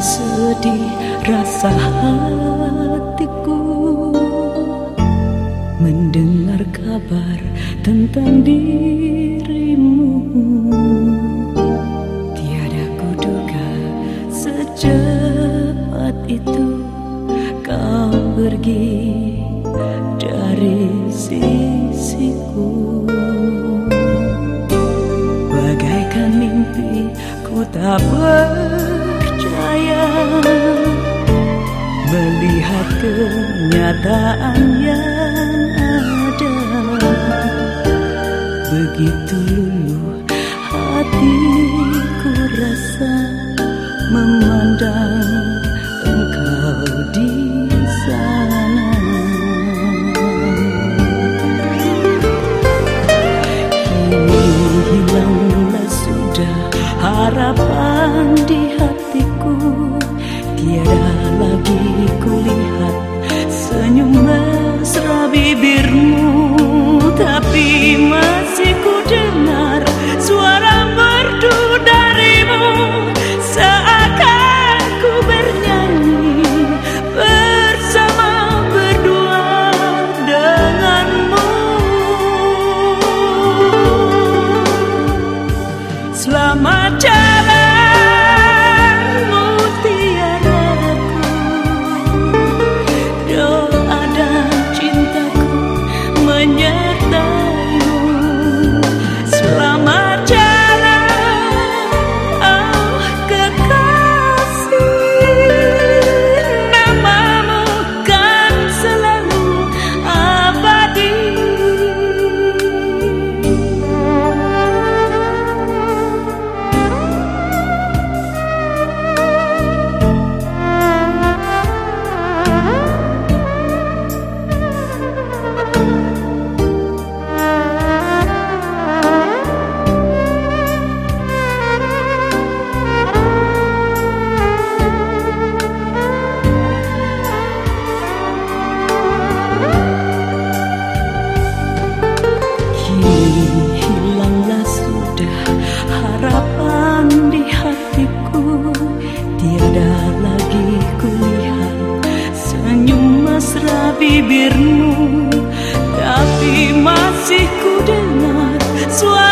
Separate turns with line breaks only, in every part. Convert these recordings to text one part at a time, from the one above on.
sedih rasa hatiku. Mendengar kabar tentang dirimu Tiada kuduga secepat itu Kau pergi dari sisiku. Bagaikan mimpi ku tak ber Melihat kenyataan yang ada. Begitu luluh hatiku rasa Memandang engkau di sana. Kini hilanglah sudah harapan di hatiku mesra 永远。Hilanglah sudah harapan di hatiku. Tiada lagi kulihat senyum mesra bibirmu. Tapi masih ku dengar suara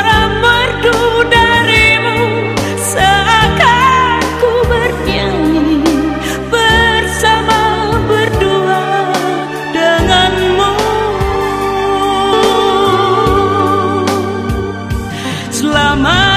my